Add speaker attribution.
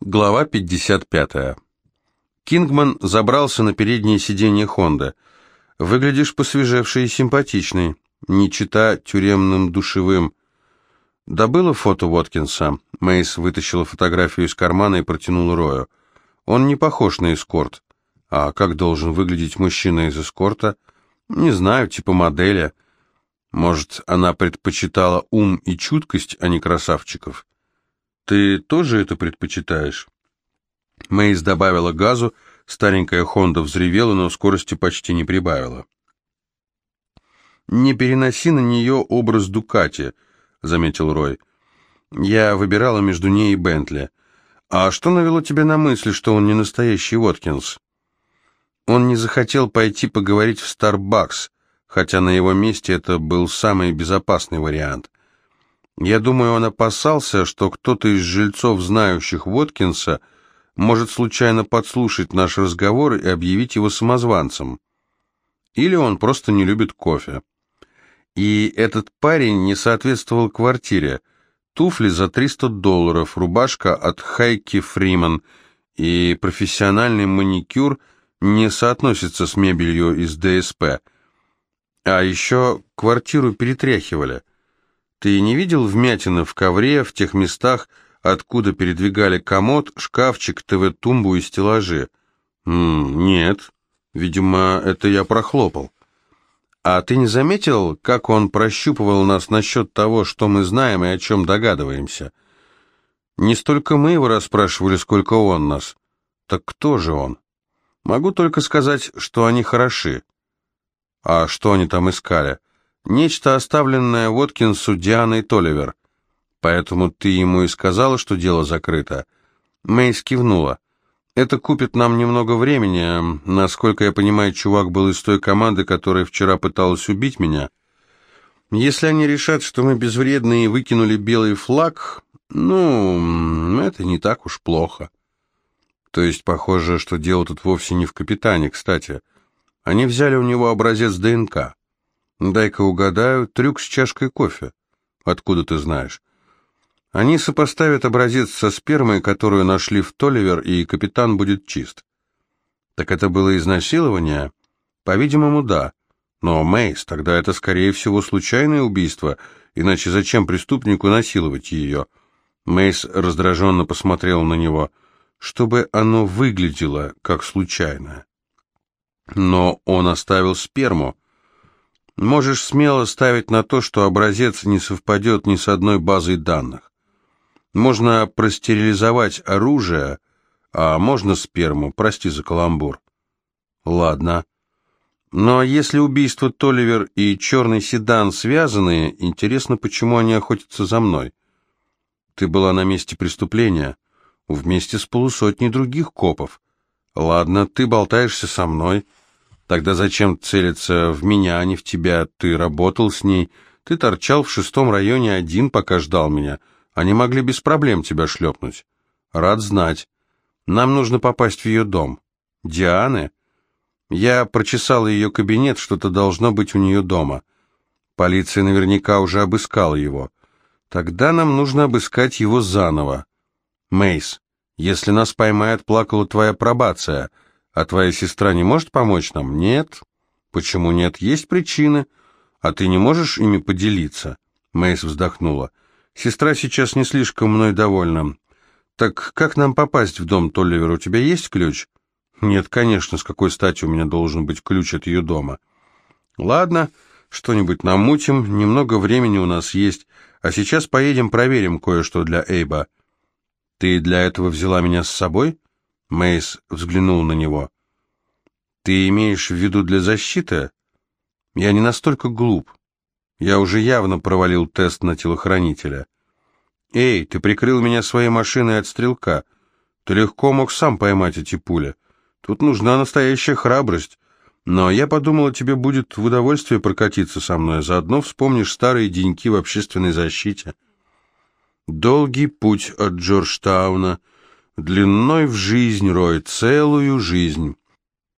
Speaker 1: Глава 55. Кингман забрался на переднее сиденье Хонда. «Выглядишь посвежевший и симпатичный, не чита тюремным душевым». «Добыла фото Уоткинса?» Мейс вытащила фотографию из кармана и протянула Рою. «Он не похож на эскорт». «А как должен выглядеть мужчина из эскорта?» «Не знаю, типа модели». «Может, она предпочитала ум и чуткость, а не красавчиков?» Ты тоже это предпочитаешь?» Мэйс добавила газу, старенькая Хонда взревела, но скорости почти не прибавила. «Не переноси на нее образ Дукати», — заметил Рой. «Я выбирала между ней и Бентли. А что навело тебя на мысль, что он не настоящий Уоткинс?» Он не захотел пойти поговорить в Старбакс, хотя на его месте это был самый безопасный вариант. Я думаю, он опасался, что кто-то из жильцов, знающих Воткинса, может случайно подслушать наш разговор и объявить его самозванцем. Или он просто не любит кофе. И этот парень не соответствовал квартире. Туфли за 300 долларов, рубашка от Хайки Фриман и профессиональный маникюр не соотносятся с мебелью из ДСП. А еще квартиру перетряхивали. Ты не видел вмятины в ковре, в тех местах, откуда передвигали комод, шкафчик, ТВ-тумбу и стеллажи? М -м, нет. Видимо, это я прохлопал. А ты не заметил, как он прощупывал нас насчет того, что мы знаем и о чем догадываемся? Не столько мы его расспрашивали, сколько он нас. Так кто же он? Могу только сказать, что они хороши. А что они там искали? Нечто, оставленное Воткинсу Дианой Толивер. Поэтому ты ему и сказала, что дело закрыто. Мэйс кивнула. Это купит нам немного времени. Насколько я понимаю, чувак был из той команды, которая вчера пыталась убить меня. Если они решат, что мы безвредные и выкинули белый флаг, ну, это не так уж плохо. То есть, похоже, что дело тут вовсе не в капитане, кстати. Они взяли у него образец ДНК. Дай-ка угадаю, трюк с чашкой кофе. Откуда ты знаешь? Они сопоставят образец со спермой, которую нашли в Толивер, и капитан будет чист. Так это было изнасилование? По-видимому, да. Но, Мейс, тогда это, скорее всего, случайное убийство, иначе зачем преступнику насиловать ее? Мейс раздраженно посмотрел на него, чтобы оно выглядело как случайное. Но он оставил сперму. Можешь смело ставить на то, что образец не совпадет ни с одной базой данных. Можно простерилизовать оружие, а можно сперму, прости за каламбур. Ладно. Но если убийство Толивер и черный седан связаны, интересно, почему они охотятся за мной? Ты была на месте преступления, вместе с полусотней других копов. Ладно, ты болтаешься со мной, — Тогда зачем целиться в меня, а не в тебя? Ты работал с ней, ты торчал в шестом районе один, пока ждал меня. Они могли без проблем тебя шлепнуть. Рад знать. Нам нужно попасть в ее дом. Дианы? Я прочесал ее кабинет, что-то должно быть у нее дома. Полиция наверняка уже обыскала его. Тогда нам нужно обыскать его заново. Мейс, если нас поймает, плакала твоя пробация — а твоя сестра не может помочь нам? Нет. Почему нет? Есть причины. А ты не можешь ими поделиться? Мэйс вздохнула. Сестра сейчас не слишком мной довольна. Так как нам попасть в дом Толливер? У тебя есть ключ? Нет, конечно, с какой стати у меня должен быть ключ от ее дома? Ладно, что-нибудь намутим, немного времени у нас есть, а сейчас поедем проверим кое-что для Эйба. Ты для этого взяла меня с собой? Мейс взглянул на него. «Ты имеешь в виду для защиты? Я не настолько глуп. Я уже явно провалил тест на телохранителя. Эй, ты прикрыл меня своей машиной от стрелка. Ты легко мог сам поймать эти пули. Тут нужна настоящая храбрость. Но я подумала, тебе будет в удовольствие прокатиться со мной, заодно вспомнишь старые деньки в общественной защите». Долгий путь от Джорджтауна — Длиной в жизнь, Рой, целую жизнь.